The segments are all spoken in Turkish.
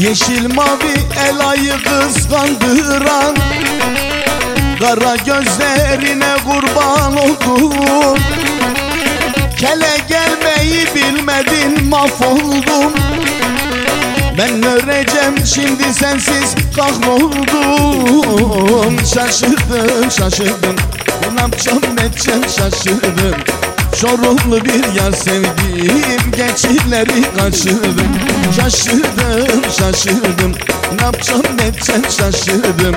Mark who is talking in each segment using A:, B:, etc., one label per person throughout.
A: Yeşil mavi elayı kıskandıran Kara gözlerine kurban oldum. Kele gelmeyi bilmedin mahvoldum Ben öleceğim şimdi sensiz kahroldum. Şaşırdım şaşırdım. Ne yapacağım ne edeceğim şaşırdım Çorumlu bir yar sevdim Geçileri kaçırdım. Şaşırdım şaşırdım. Ne yapacağım ne edeceğim şaşırdım.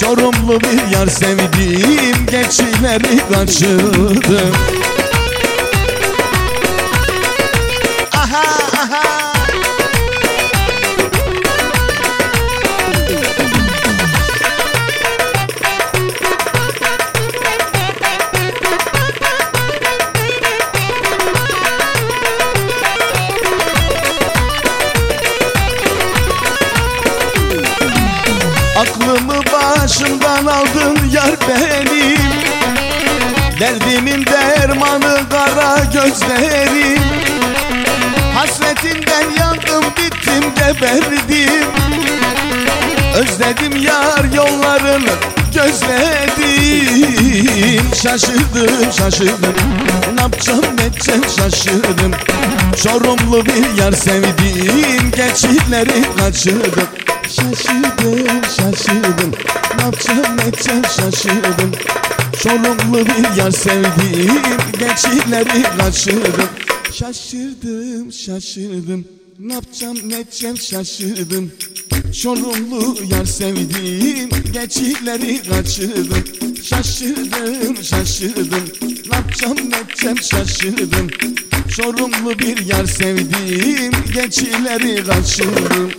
A: Çorumlu bir yar sevdim Geçileri kaçırdım başımdan aldın yar benim Derdimin dermanı kara gözlerim Hasretinden yandım bittim geberdim Özledim yar yollarını gözledim. Şaşırdım şaşırdım. Ne yapacağım ne edeceğim şaşırdım. Çorumlu bir yar sevdim. Geçitleri kaçırdım Şaşırdım şaşırdım. Ne yapacağım ne edeceğim şaşırdım. Çorumlu bir yar sevdim Geçitleri kaçırdım. Şaşırdım şaşırdım. Ne yapacağım ne edeceğim şaşırdım. Çorumlu yar sevdim Geçitleri kaçırdım. Şaşırdım şaşırdım. Ne yapacağım ne edeceğim şaşırdım. Çorumlu bir yar sevdim Geçileri kaçırdım